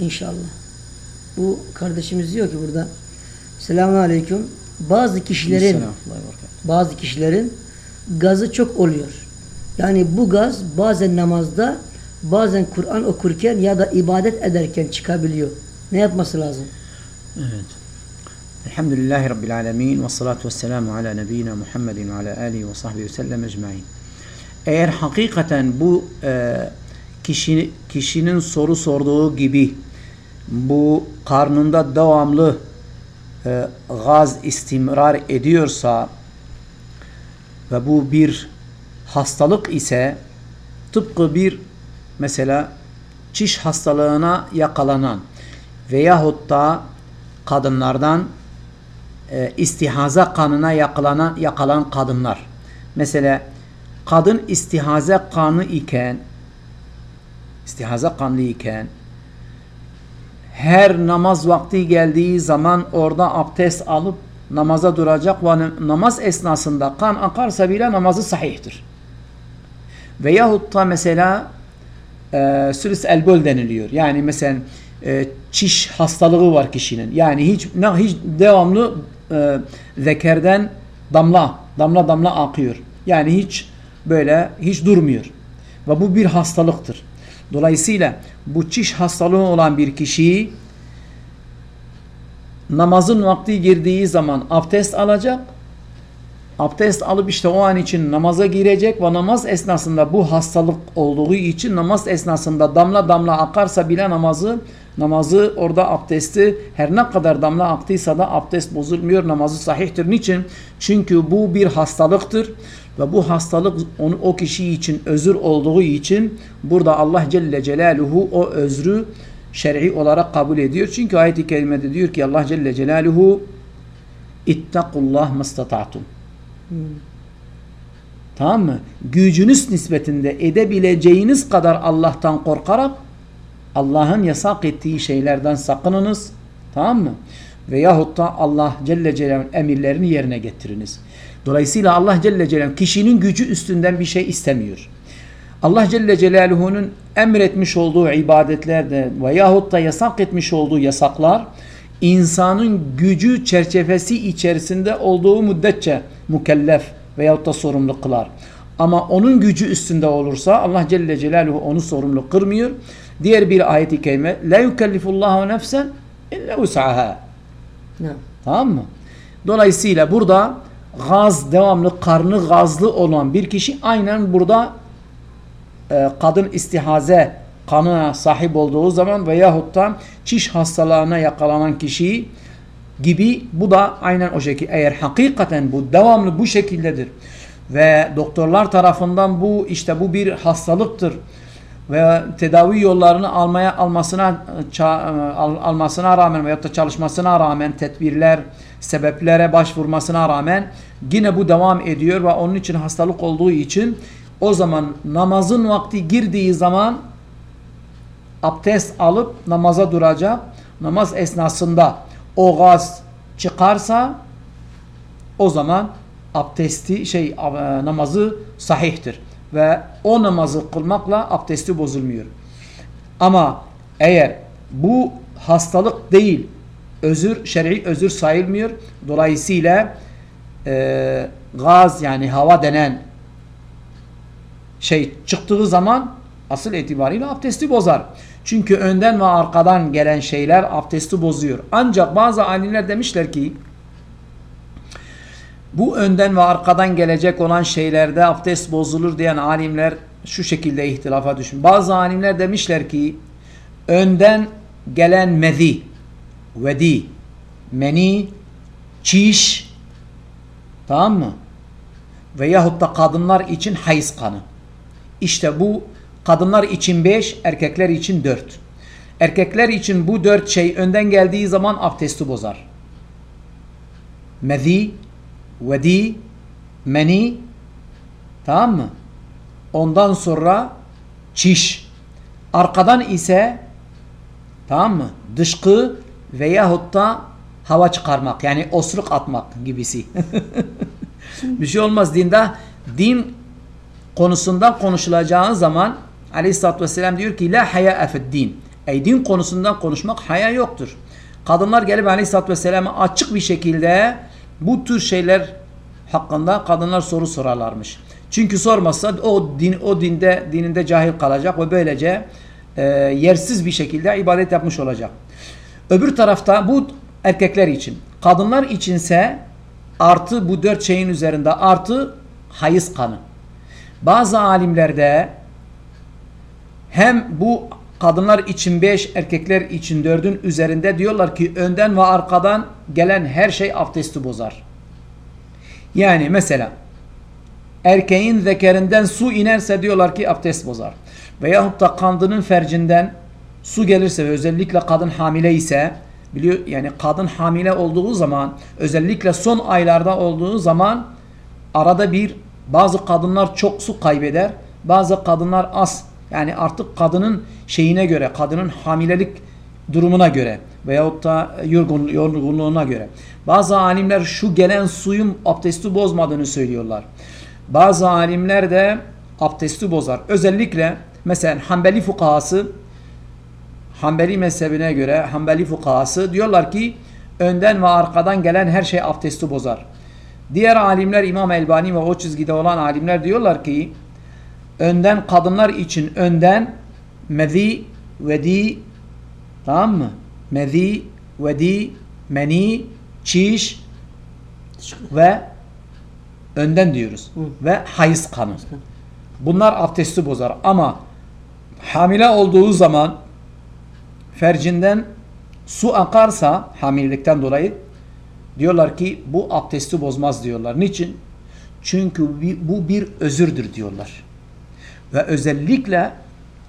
İnşallah. Bu kardeşimiz diyor ki burada Selamun Aleyküm. Bazı kişilerin bazı kişilerin gazı çok oluyor. Yani bu gaz bazen namazda bazen Kur'an okurken ya da ibadet ederken çıkabiliyor. Ne yapması lazım? Evet. Elhamdülillahi Rabbil alemin ve salatu ve selamu ala nebiyyina Muhammedin ve ala alihi ve sahbihi ve sellem ecmain. Eğer hakikaten bu e, kişi, kişinin soru sorduğu gibi bu karnında devamlı e, gaz istimrar ediyorsa ve bu bir hastalık ise tıpkı bir mesela çiş hastalığına yakalanan veyahut da kadınlardan e, istihaze kanına yakalanan yakalan kadınlar. Mesela kadın istihaze kanı iken istihaze kanlı iken her namaz vakti geldiği zaman orada abdest alıp namaza duracak ve namaz esnasında kan akarsa bile namazı sahihtir. Veyahut da mesela e, sülüs elbol deniliyor. Yani mesela e, çiş hastalığı var kişinin. Yani hiç ne hiç devamlı e, zekerden damla damla damla akıyor. Yani hiç böyle hiç durmuyor. Ve bu bir hastalıktır. Dolayısıyla bu çiş hastalığı olan bir kişiyi namazın vakti girdiği zaman abdest alacak. Abdest alıp işte o an için namaza girecek ve namaz esnasında bu hastalık olduğu için namaz esnasında damla damla akarsa bile namazı namazı orada abdesti her ne kadar damla aktıysa da abdest bozulmuyor namazı sahihtir. Niçin? Çünkü bu bir hastalıktır ve bu hastalık onu, o kişi için özür olduğu için burada Allah Celle Celaluhu o özrü şer'i olarak kabul ediyor. Çünkü ayet-i kerimede diyor ki Allah Celle Celaluhu ittakullah mastata'tum. Tamam mı? Gücünüz nispetinde edebileceğiniz kadar Allah'tan korkarak Allah'ın yasak ettiği şeylerden sakınınız. Tamam mı? Veyahut da Allah Celle Celaluhu'nun emirlerini yerine getiriniz. Dolayısıyla Allah Celle Celaluhu kişinin gücü üstünden bir şey istemiyor. Allah Celle Celaluhu'nun emretmiş olduğu ibadetlerde veyahut da yasak etmiş olduğu yasaklar insanın gücü çerçevesi içerisinde olduğu müddetçe mükellef veyahut da sorumlu kılar. Ama onun gücü üstünde olursa Allah Celle Celaluhu onu sorumlu kırmıyor. Diğer bir ayet-i kerime La yukellifullahu nefsen illa us'aha. Tamam mı? Dolayısıyla burada gaz devamlı karnı gazlı olan bir kişi aynen burada e, kadın istihaze kanına sahip olduğu zaman veyahut da çiş hastalığına yakalanan kişi gibi bu da aynen o şekilde eğer hakikaten bu devamlı bu şekildedir ve doktorlar tarafından bu işte bu bir hastalıktır ve tedavi yollarını almaya almasına al, almasına rağmen veyahut da çalışmasına rağmen tedbirler sebeplere başvurmasına rağmen yine bu devam ediyor ve onun için hastalık olduğu için o zaman namazın vakti girdiği zaman abdest alıp namaza duracak. Namaz esnasında o gaz çıkarsa o zaman abdesti şey namazı sahihtir ve o namazı kılmakla abdesti bozulmuyor. Ama eğer bu hastalık değil özür şer'i özür sayılmıyor. Dolayısıyla e, gaz yani hava denen şey çıktığı zaman asıl itibariyle abdesti bozar. Çünkü önden ve arkadan gelen şeyler abdesti bozuyor. Ancak bazı alimler demişler ki bu önden ve arkadan gelecek olan şeylerde abdest bozulur diyen alimler şu şekilde ihtilafa düşün. Bazı alimler demişler ki önden gelen mezi, vedi, meni, çiş tamam mı? Veyahut da kadınlar için hayız kanı. İşte bu kadınlar için 5, erkekler için 4. Erkekler için bu 4 şey önden geldiği zaman abdesti bozar. Mezi, vedi, meni tamam mı? Ondan sonra çiş. Arkadan ise tamam mı? Dışkı veyahut da hava çıkarmak yani osuruk atmak gibisi. bir şey olmaz dinde. Din konusundan konuşulacağı zaman aleyhissalatü vesselam diyor ki la haya din. E din konusundan konuşmak haya yoktur. Kadınlar gelip Aleyhisselatü Vesselam'a açık bir şekilde bu tür şeyler hakkında kadınlar soru sorarlarmış. Çünkü sormazsa o din o dinde dininde cahil kalacak ve böylece e, yersiz bir şekilde ibadet yapmış olacak. Öbür tarafta bu erkekler için. Kadınlar içinse artı bu dört şeyin üzerinde artı hayız kanı. Bazı alimlerde hem bu kadınlar için 5 erkekler için 4'ün üzerinde diyorlar ki önden ve arkadan gelen her şey abdesti bozar. Yani mesela erkeğin zekerinden su inerse diyorlar ki abdest bozar. Veyahut da kandının fercinden su gelirse ve özellikle kadın hamile ise biliyor yani kadın hamile olduğu zaman özellikle son aylarda olduğu zaman arada bir bazı kadınlar çok su kaybeder bazı kadınlar az yani artık kadının şeyine göre kadının hamilelik durumuna göre veyahut da yorgun, yorgunluğuna göre. Bazı alimler şu gelen suyun abdesti bozmadığını söylüyorlar. Bazı alimler de abdesti bozar. Özellikle mesela Hanbeli fukahası Hanbeli mezhebine göre Hanbeli fukahası diyorlar ki önden ve arkadan gelen her şey abdesti bozar. Diğer alimler İmam Elbani ve o çizgide olan alimler diyorlar ki önden kadınlar için önden mezi, vedi tamam mı? Mezi, vedi, meni, çiş ve önden diyoruz. Hı. Ve hayız kanı. Bunlar abdesti bozar ama hamile olduğu zaman fercinden su akarsa hamilelikten dolayı diyorlar ki bu abdesti bozmaz diyorlar. Niçin? Çünkü bu bir özürdür diyorlar. Ve özellikle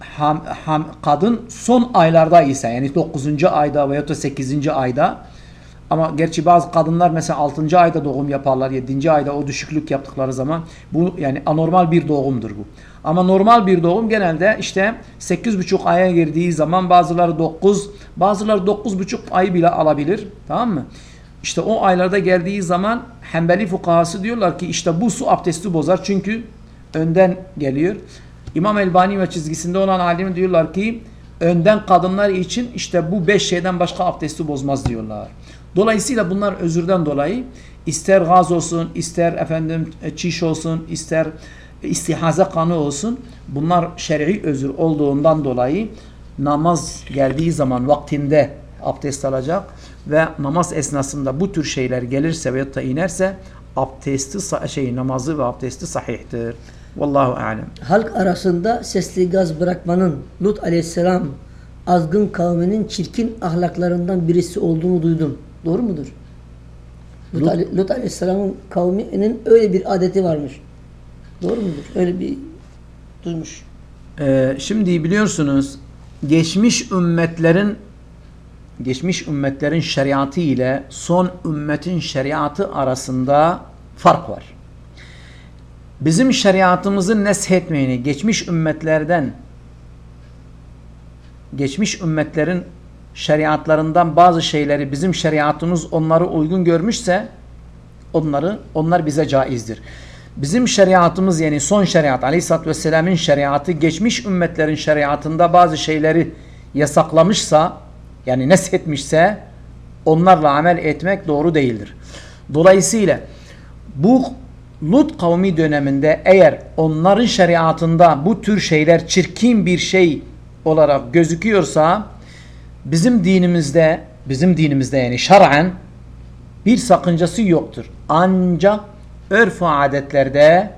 ham, ham, kadın son aylarda ise yani 9. ayda veya da 8. ayda ama gerçi bazı kadınlar mesela 6. ayda doğum yaparlar. 7. ayda o düşüklük yaptıkları zaman bu yani anormal bir doğumdur bu. Ama normal bir doğum genelde işte 8,5 aya girdiği zaman bazıları 9, bazıları 9,5 ay bile alabilir. Tamam mı? İşte o aylarda geldiği zaman Hanbeli fukahası diyorlar ki işte bu su abdesti bozar çünkü önden geliyor. İmam Elbani ve çizgisinde olan alim diyorlar ki önden kadınlar için işte bu beş şeyden başka abdesti bozmaz diyorlar. Dolayısıyla bunlar özürden dolayı ister gaz olsun, ister efendim çiş olsun, ister istihaze kanı olsun. Bunlar şer'i özür olduğundan dolayı namaz geldiği zaman vaktinde abdest alacak ve namaz esnasında bu tür şeyler gelirse veyahut da inerse abdesti şey namazı ve abdesti sahihtir. Vallahu alem. Halk arasında sesli gaz bırakmanın Lut aleyhisselam azgın kavminin çirkin ahlaklarından birisi olduğunu duydum. Doğru mudur? Lut, Lut, Ale Lut aleyhisselamın kavminin öyle bir adeti varmış. Doğru mudur? Öyle bir duymuş. Ee, şimdi biliyorsunuz geçmiş ümmetlerin geçmiş ümmetlerin şeriatı ile son ümmetin şeriatı arasında fark var. Bizim şeriatımızı neshetmeyeni geçmiş ümmetlerden geçmiş ümmetlerin şeriatlarından bazı şeyleri bizim şeriatımız onları uygun görmüşse onları onlar bize caizdir. Bizim şeriatımız yani son şeriat Aleyhisselatü Vesselam'ın şeriatı geçmiş ümmetlerin şeriatında bazı şeyleri yasaklamışsa yani neshetmişse onlarla amel etmek doğru değildir. Dolayısıyla bu Lut kavmi döneminde eğer onların şeriatında bu tür şeyler çirkin bir şey olarak gözüküyorsa bizim dinimizde bizim dinimizde yani şer'en bir sakıncası yoktur. Ancak örf adetlerde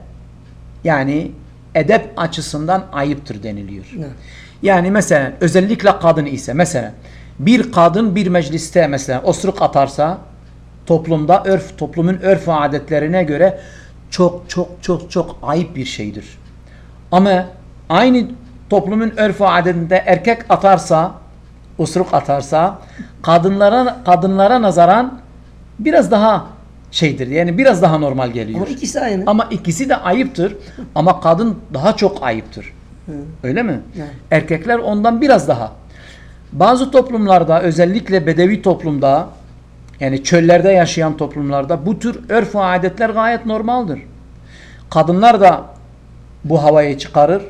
yani edep açısından ayıptır deniliyor. Ne? Yani mesela özellikle kadın ise mesela bir kadın bir mecliste mesela osuruk atarsa toplumda örf toplumun örf adetlerine göre çok çok çok çok ayıp bir şeydir. Ama aynı toplumun örf adetinde erkek atarsa osuruk atarsa kadınlara kadınlara nazaran biraz daha şeydir. Yani biraz daha normal geliyor. Ama ikisi aynı. Ama ikisi de ayıptır. Ama kadın daha çok ayıptır. Hı. Öyle mi? Hı. Erkekler ondan biraz daha. Bazı toplumlarda özellikle bedevi toplumda yani çöllerde yaşayan toplumlarda bu tür örf ve adetler gayet normaldir. Kadınlar da bu havayı çıkarır.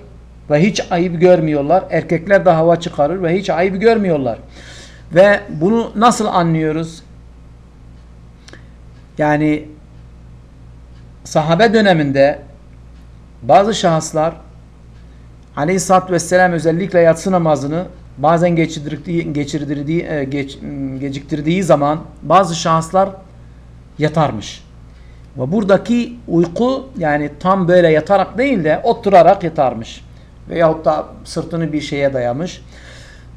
ve hiç ayıp görmüyorlar. Erkekler de hava çıkarır ve hiç ayıp görmüyorlar. Ve bunu nasıl anlıyoruz? Yani sahabe döneminde bazı şahıslar Aleyhisselatü Vesselam özellikle yatsı namazını bazen geçirdirdiği, geçirdirdiği, e, geç, geciktirdiği zaman bazı şahıslar yatarmış. Ve buradaki uyku yani tam böyle yatarak değil de oturarak yatarmış. Veyahut da sırtını bir şeye dayamış.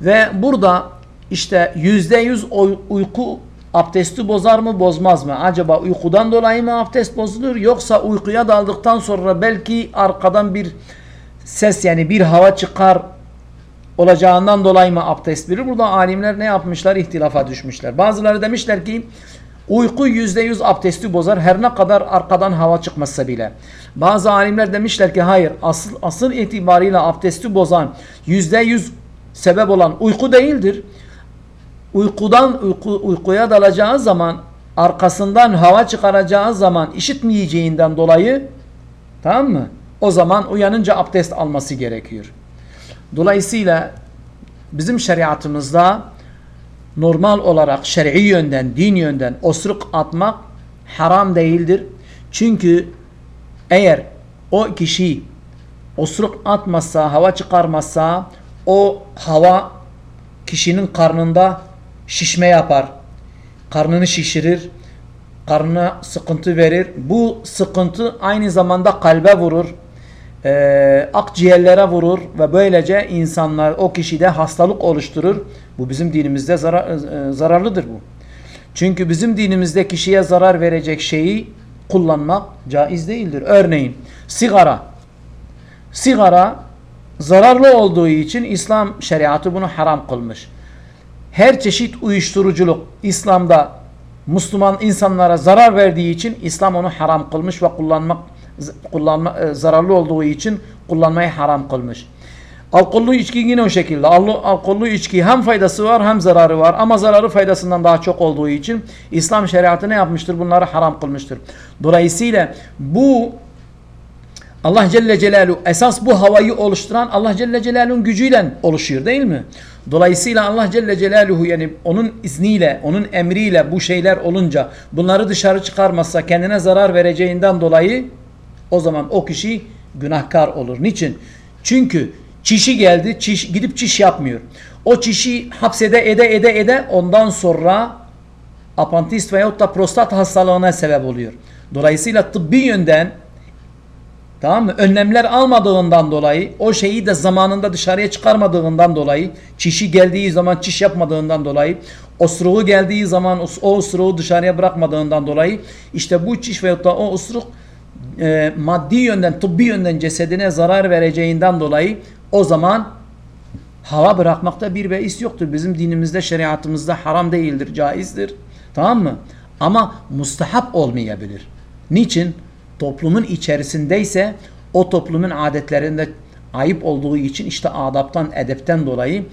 Ve burada işte yüzde yüz uyku abdesti bozar mı bozmaz mı? Acaba uykudan dolayı mı abdest bozulur yoksa uykuya daldıktan sonra belki arkadan bir ses yani bir hava çıkar olacağından dolayı mı abdest verir? Burada alimler ne yapmışlar? İhtilafa düşmüşler. Bazıları demişler ki uyku yüzde yüz abdesti bozar her ne kadar arkadan hava çıkmasa bile. Bazı alimler demişler ki hayır asıl, asıl itibariyle abdesti bozan yüzde yüz sebep olan uyku değildir. Uykudan uyku, uykuya dalacağı zaman arkasından hava çıkaracağı zaman işitmeyeceğinden dolayı tamam mı? O zaman uyanınca abdest alması gerekiyor. Dolayısıyla bizim şeriatımızda normal olarak şer'i yönden, din yönden osuruk atmak haram değildir. Çünkü eğer o kişi osuruk atmazsa, hava çıkarmazsa o hava kişinin karnında şişme yapar. Karnını şişirir. Karnına sıkıntı verir. Bu sıkıntı aynı zamanda kalbe vurur. E, akciğerlere vurur ve böylece insanlar o kişide hastalık oluşturur. Bu bizim dinimizde zarar, e, zararlıdır bu. Çünkü bizim dinimizde kişiye zarar verecek şeyi kullanmak caiz değildir. Örneğin sigara. Sigara zararlı olduğu için İslam şeriatı bunu haram kılmış. Her çeşit uyuşturuculuk İslam'da Müslüman insanlara zarar verdiği için İslam onu haram kılmış ve kullanmak kullanma zararlı olduğu için kullanmayı haram kılmış. Alkollü içki yine o şekilde. Alkollü içki hem faydası var hem zararı var. Ama zararı faydasından daha çok olduğu için İslam şeriatı ne yapmıştır? Bunları haram kılmıştır. Dolayısıyla bu Allah Celle Celaluhu esas bu havayı oluşturan Allah Celle Celaluhu'nun gücüyle oluşuyor değil mi? Dolayısıyla Allah Celle Celaluhu yani onun izniyle, onun emriyle bu şeyler olunca bunları dışarı çıkarmazsa kendine zarar vereceğinden dolayı o zaman o kişi günahkar olur. Niçin? Çünkü çişi geldi, çiş, gidip çiş yapmıyor. O çişi hapsede ede ede ede ondan sonra apantist veyahut da prostat hastalığına sebep oluyor. Dolayısıyla tıbbi yönden Tamam mı? Önlemler almadığından dolayı o şeyi de zamanında dışarıya çıkarmadığından dolayı çişi geldiği zaman çiş yapmadığından dolayı osuruğu geldiği zaman o osuruğu dışarıya bırakmadığından dolayı işte bu çiş veyahut da o osuruk e, maddi yönden tıbbi yönden cesedine zarar vereceğinden dolayı o zaman hava bırakmakta bir beis yoktur. Bizim dinimizde şeriatımızda haram değildir, caizdir. Tamam mı? Ama mustahap olmayabilir. Niçin? toplumun içerisindeyse o toplumun adetlerinde ayıp olduğu için işte adaptan, edepten dolayı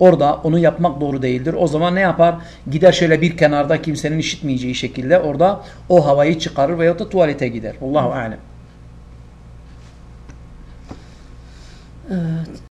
orada onu yapmak doğru değildir. O zaman ne yapar? Gider şöyle bir kenarda kimsenin işitmeyeceği şekilde orada o havayı çıkarır veyahut da tuvalete gider. Allahu alem. Evet.